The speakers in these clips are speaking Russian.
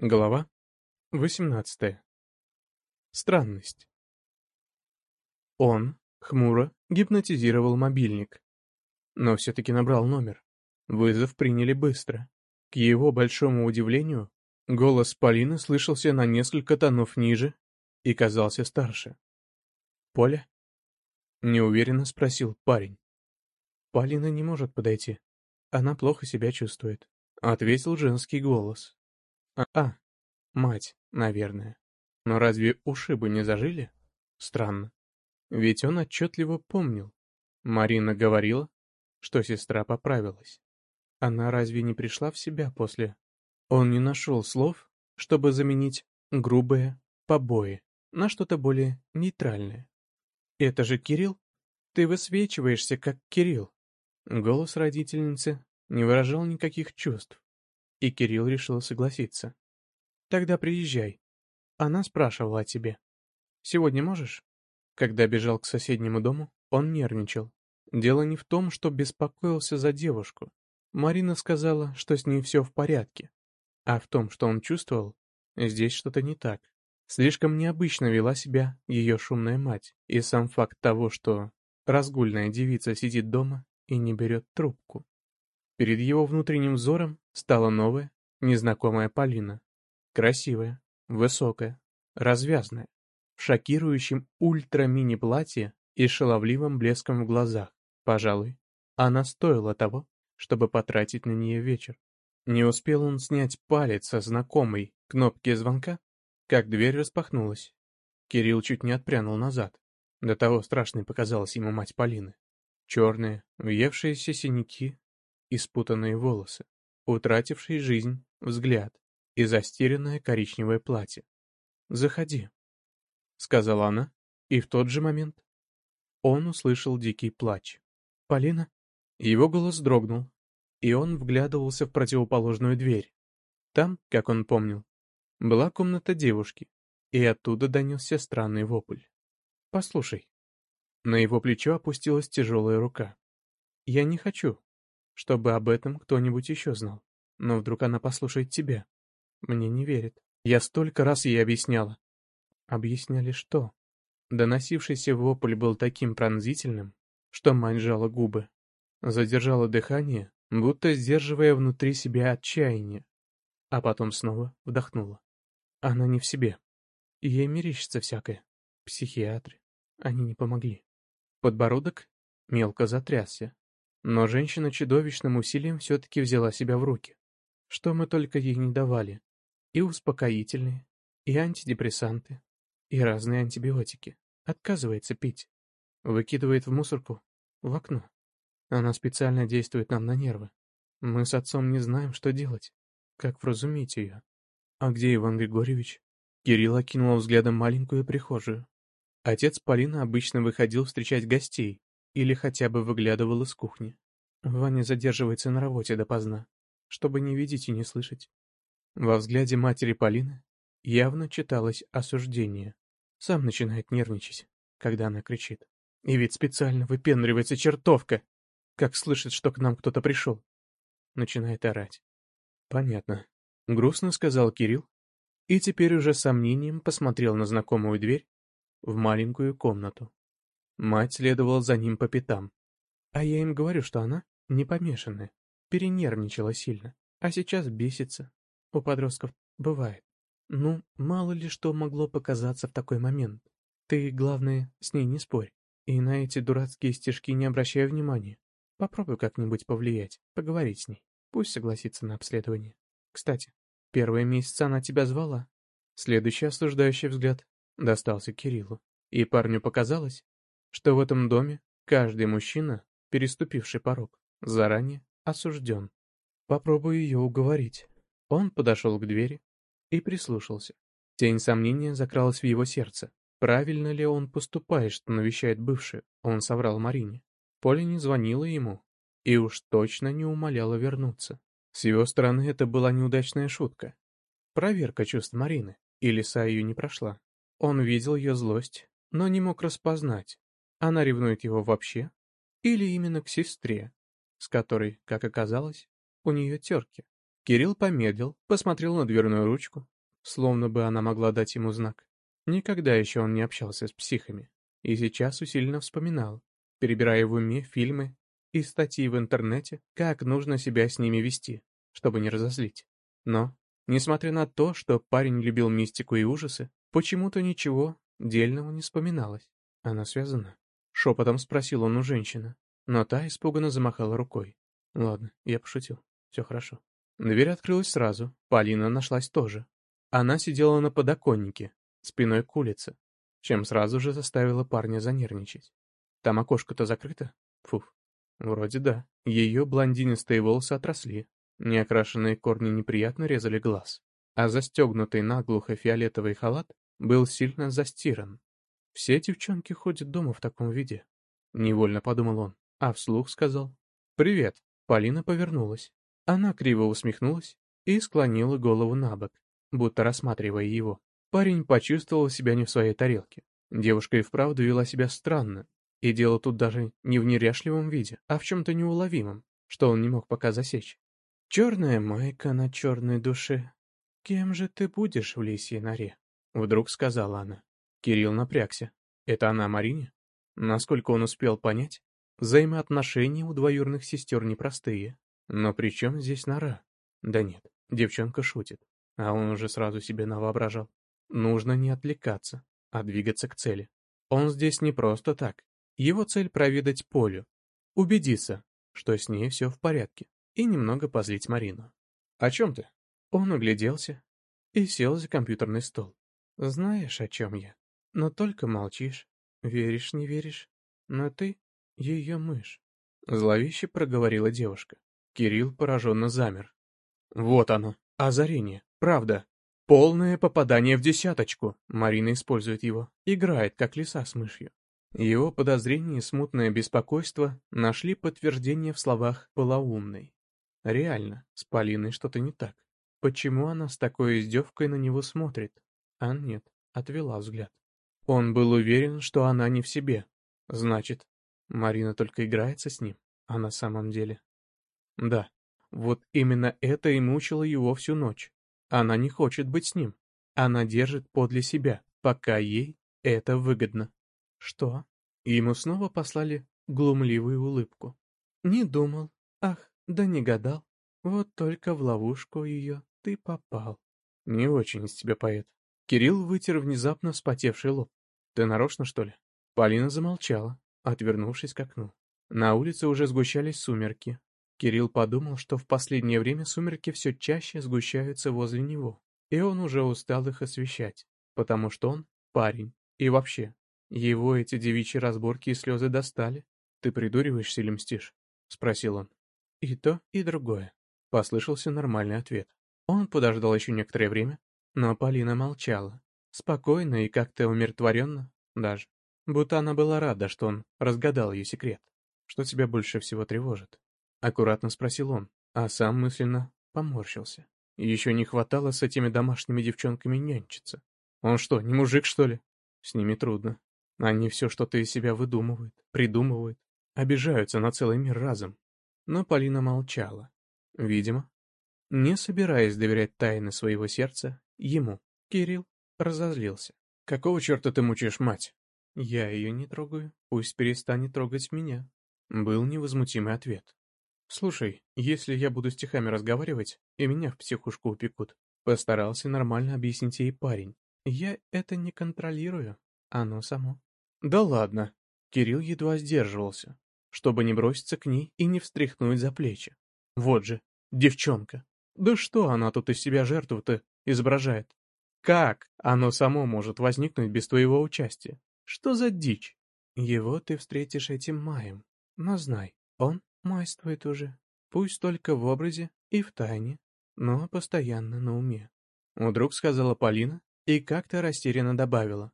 Глава 18. Странность. Он, хмуро, гипнотизировал мобильник. Но все-таки набрал номер. Вызов приняли быстро. К его большому удивлению, голос Полины слышался на несколько тонов ниже и казался старше. «Поля?» — неуверенно спросил парень. «Полина не может подойти. Она плохо себя чувствует», — ответил женский голос. А, мать, наверное. Но разве ушибы не зажили? Странно. Ведь он отчетливо помнил. Марина говорила, что сестра поправилась. Она разве не пришла в себя после? Он не нашел слов, чтобы заменить грубые побои на что-то более нейтральное. «Это же Кирилл? Ты высвечиваешься, как Кирилл!» Голос родительницы не выражал никаких чувств, и Кирилл решил согласиться. «Тогда приезжай. Она спрашивала о тебе. Сегодня можешь?» Когда бежал к соседнему дому, он нервничал. Дело не в том, что беспокоился за девушку. Марина сказала, что с ней все в порядке. А в том, что он чувствовал, здесь что-то не так. Слишком необычно вела себя ее шумная мать, и сам факт того, что разгульная девица сидит дома и не берет трубку. Перед его внутренним взором стала новая, незнакомая Полина. Красивая, высокая, развязная, в шокирующем ультра-мини-платье и шаловливым блеском в глазах. Пожалуй, она стоила того, чтобы потратить на нее вечер. Не успел он снять палец со знакомой кнопки звонка, как дверь распахнулась. Кирилл чуть не отпрянул назад. До того страшной показалась ему мать Полины. Черные, въевшиеся синяки и волосы, утративший жизнь, взгляд и застиранное коричневое платье. «Заходи», — сказала она, и в тот же момент он услышал дикий плач. «Полина?» Его голос дрогнул, и он вглядывался в противоположную дверь. Там, как он помнил, была комната девушки, и оттуда донесся странный вопль. «Послушай». На его плечо опустилась тяжелая рука. «Я не хочу, чтобы об этом кто-нибудь еще знал. Но вдруг она послушает тебя. Мне не верит. Я столько раз ей объясняла. Объясняли что? Доносившийся вопль был таким пронзительным, что мать сжала губы. Задержала дыхание, будто сдерживая внутри себя отчаяние. А потом снова вдохнула. Она не в себе. Ей мерещится всякое. Психиатры. Они не помогли. Подбородок мелко затрясся. Но женщина чудовищным усилием все-таки взяла себя в руки. Что мы только ей не давали. И успокоительные, и антидепрессанты, и разные антибиотики. Отказывается пить. Выкидывает в мусорку, в окно. Она специально действует нам на нервы. Мы с отцом не знаем, что делать. Как вразумить ее? А где Иван Григорьевич? Кирилл окинул взглядом маленькую прихожую. Отец Полины обычно выходил встречать гостей, или хотя бы выглядывал из кухни. Ваня задерживается на работе допоздна, чтобы не видеть и не слышать. Во взгляде матери Полины явно читалось осуждение. Сам начинает нервничать, когда она кричит. И ведь специально выпендривается чертовка, как слышит, что к нам кто-то пришел. Начинает орать. Понятно. Грустно сказал Кирилл, и теперь уже сомнением посмотрел на знакомую дверь в маленькую комнату. Мать следовала за ним по пятам. А я им говорю, что она не помешанная, перенервничала сильно, а сейчас бесится. У подростков бывает. Ну, мало ли что могло показаться в такой момент. Ты, главное, с ней не спорь. И на эти дурацкие стишки не обращай внимания. Попробуй как-нибудь повлиять, поговорить с ней. Пусть согласится на обследование. Кстати, первые месяцы она тебя звала. Следующий осуждающий взгляд достался Кириллу. И парню показалось, что в этом доме каждый мужчина, переступивший порог, заранее осужден. Попробую ее уговорить. Он подошел к двери и прислушался. Тень сомнения закралась в его сердце. Правильно ли он поступает, что навещает бывшую? Он соврал Марине. Поля не звонила ему и уж точно не умоляла вернуться. С его стороны это была неудачная шутка. Проверка чувств Марины, и лиса ее не прошла. Он видел ее злость, но не мог распознать, она ревнует его вообще? Или именно к сестре, с которой, как оказалось, у нее терки? Кирилл помедлил, посмотрел на дверную ручку, словно бы она могла дать ему знак. Никогда еще он не общался с психами, и сейчас усиленно вспоминал, перебирая в уме фильмы и статьи в интернете, как нужно себя с ними вести, чтобы не разозлить. Но, несмотря на то, что парень любил мистику и ужасы, почему-то ничего дельного не вспоминалось. Она связана? Шепотом спросил он у женщины, но та испуганно замахала рукой. Ладно, я пошутил. Все хорошо. Дверь открылась сразу, Полина нашлась тоже. Она сидела на подоконнике, спиной к улице, чем сразу же заставила парня занервничать. Там окошко-то закрыто? Фуф. Вроде да. Ее блондинистые волосы отросли. Неокрашенные корни неприятно резали глаз. А застегнутый наглухо фиолетовый халат был сильно застиран. Все девчонки ходят дома в таком виде. Невольно подумал он, а вслух сказал. «Привет». Полина повернулась. Она криво усмехнулась и склонила голову на бок, будто рассматривая его. Парень почувствовал себя не в своей тарелке. Девушка и вправду вела себя странно, и дело тут даже не в неряшливом виде, а в чем-то неуловимом, что он не мог пока засечь. «Черная майка на черной душе. Кем же ты будешь в лисьей норе?» Вдруг сказала она. Кирилл напрягся. Это она Марине? Насколько он успел понять, взаимоотношения у двоюрных сестер непростые. Но при чем здесь нора? Да нет, девчонка шутит. А он уже сразу себе навоображал. Нужно не отвлекаться, а двигаться к цели. Он здесь не просто так. Его цель проведать Полю, убедиться, что с ней все в порядке, и немного позлить Марину. «О чем ты?» Он огляделся и сел за компьютерный стол. «Знаешь, о чем я, но только молчишь. Веришь, не веришь, но ты — ее мышь». Зловеще проговорила девушка. Кирилл пораженно замер. «Вот оно, озарение, правда, Полное попадание в десяточку. Марина использует его. Играет, как лиса с мышью. Его подозрения и смутное беспокойство нашли подтверждение в словах полоумной. Реально, с Полиной что-то не так. Почему она с такой издевкой на него смотрит? А нет, отвела взгляд. Он был уверен, что она не в себе. Значит, Марина только играется с ним, а на самом деле... Да, вот именно это и мучило его всю ночь. Она не хочет быть с ним. Она держит подле себя, пока ей это выгодно. Что? Ему снова послали глумливую улыбку. Не думал. Ах, да не гадал. Вот только в ловушку ее ты попал. Не очень из тебя поэт. Кирилл вытер внезапно вспотевший лоб. Ты нарочно, что ли? Полина замолчала, отвернувшись к окну. На улице уже сгущались сумерки, Кирилл подумал, что в последнее время сумерки все чаще сгущаются возле него, и он уже устал их освещать, потому что он парень, и вообще, его эти девичьи разборки и слезы достали. «Ты придуриваешься или мстишь?» — спросил он. «И то, и другое», — послышался нормальный ответ. Он подождал еще некоторое время, но Полина молчала, спокойно и как-то умиротворенно даже, будто она была рада, что он разгадал ее секрет. «Что тебя больше всего тревожит?» Аккуратно спросил он, а сам мысленно поморщился. Еще не хватало с этими домашними девчонками нянчиться. Он что, не мужик, что ли? С ними трудно. Они все что-то из себя выдумывают, придумывают, обижаются на целый мир разом. Но Полина молчала. Видимо, не собираясь доверять тайны своего сердца ему, Кирилл разозлился. «Какого черта ты мучаешь мать?» «Я ее не трогаю, пусть перестанет трогать меня», — был невозмутимый ответ. «Слушай, если я буду стихами разговаривать, и меня в психушку упекут», постарался нормально объяснить ей парень. «Я это не контролирую, оно само». «Да ладно». Кирилл едва сдерживался, чтобы не броситься к ней и не встряхнуть за плечи. Вот же, девчонка. Да что она тут из себя жертву-то изображает? Как оно само может возникнуть без твоего участия? Что за дичь? Его ты встретишь этим маем. Но знай, он Майствует уже, пусть только в образе и в тайне, но постоянно на уме. Вдруг сказала Полина и как-то растерянно добавила.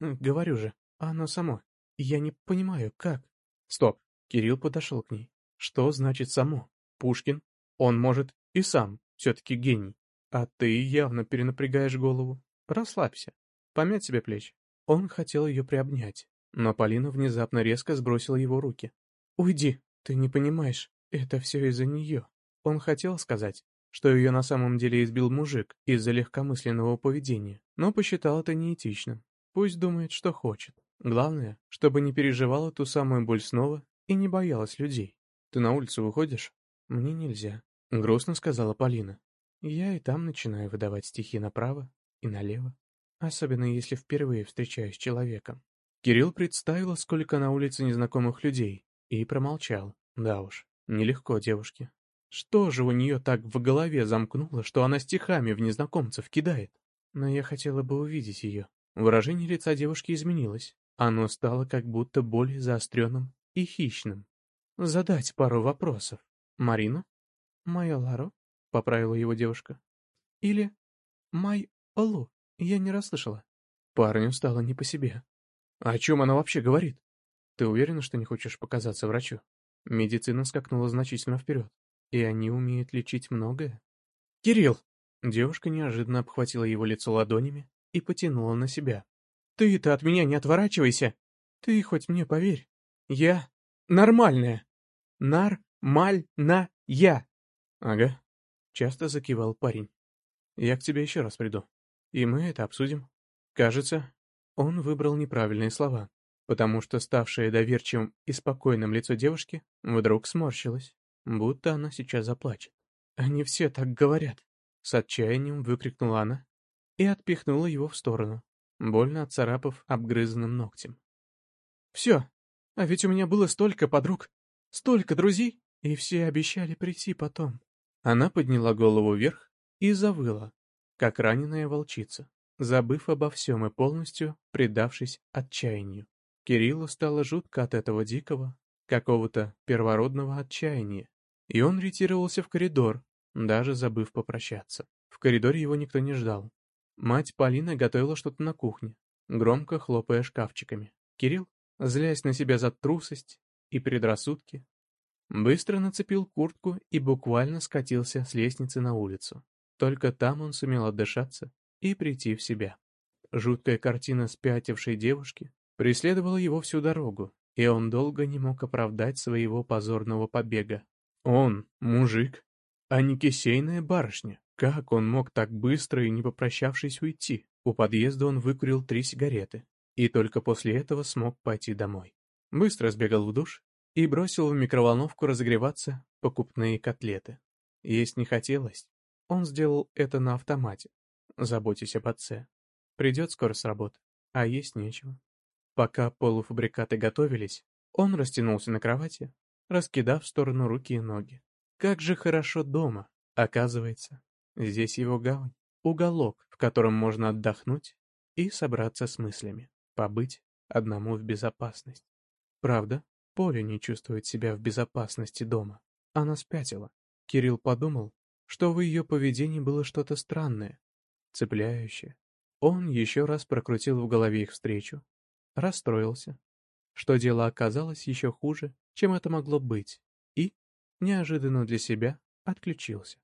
Говорю же, оно само. Я не понимаю, как. Стоп, Кирилл подошел к ней. Что значит само? Пушкин? Он может и сам, все-таки гений. А ты явно перенапрягаешь голову. Расслабься. Помять себе плечи. Он хотел ее приобнять, но Полина внезапно резко сбросила его руки. «Уйди!» «Ты не понимаешь, это все из-за нее». Он хотел сказать, что ее на самом деле избил мужик из-за легкомысленного поведения, но посчитал это неэтичным. Пусть думает, что хочет. Главное, чтобы не переживала ту самую боль снова и не боялась людей. «Ты на улицу выходишь?» «Мне нельзя», — грустно сказала Полина. «Я и там начинаю выдавать стихи направо и налево, особенно если впервые встречаюсь с человеком». Кирилл представил, сколько на улице незнакомых людей, и промолчал. Да уж, нелегко девушке. Что же у нее так в голове замкнуло, что она стихами в незнакомцев кидает? Но я хотела бы увидеть ее. Выражение лица девушки изменилось. Оно стало как будто более заостренным и хищным. Задать пару вопросов. Марина? Майя Ларо? Поправила его девушка. Или Май Олу? Я не расслышала. Парню стало не по себе. О чем она вообще говорит? Ты уверена, что не хочешь показаться врачу? Медицина скакнула значительно вперед, и они умеют лечить многое. Кирилл! Девушка неожиданно обхватила его лицо ладонями и потянула на себя. Ты-то от меня не отворачивайся! Ты хоть мне поверь. Я нормальная. Нар-маль-на-я. Ага. Часто закивал парень. Я к тебе еще раз приду. И мы это обсудим. Кажется, он выбрал неправильные слова, потому что ставшее доверчивым и спокойным лицо девушки вдруг сморщилось, будто она сейчас заплачет. «Они все так говорят!» С отчаянием выкрикнула она и отпихнула его в сторону, больно отцарапав обгрызанным ногтем. «Все! А ведь у меня было столько подруг, столько друзей, и все обещали прийти потом!» Она подняла голову вверх и завыла, как раненая волчица забыв обо всем и полностью предавшись отчаянию. Кириллу стало жутко от этого дикого, какого-то первородного отчаяния, и он ретировался в коридор, даже забыв попрощаться. В коридоре его никто не ждал. Мать Полина готовила что-то на кухне, громко хлопая шкафчиками. Кирилл, злясь на себя за трусость и предрассудки, быстро нацепил куртку и буквально скатился с лестницы на улицу. Только там он сумел отдышаться и прийти в себя. Жуткая картина спятившей девушки преследовала его всю дорогу, и он долго не мог оправдать своего позорного побега. Он, мужик, а не кисейная барышня. Как он мог так быстро и не попрощавшись уйти? У подъезда он выкурил три сигареты, и только после этого смог пойти домой. Быстро сбегал в душ и бросил в микроволновку разогреваться покупные котлеты. Есть не хотелось. Он сделал это на автомате, заботясь об отце. Придет скоро с работы, а есть нечего. Пока полуфабрикаты готовились, он растянулся на кровати, раскидав в сторону руки и ноги. Как же хорошо дома, оказывается. Здесь его гавань, уголок, в котором можно отдохнуть и собраться с мыслями, побыть одному в безопасность. Правда, Поля не чувствует себя в безопасности дома. Она спятила. Кирилл подумал, что в ее поведении было что-то странное, цепляющее. Он еще раз прокрутил в голове их встречу, расстроился, что дело оказалось еще хуже, чем это могло быть, и, неожиданно для себя, отключился.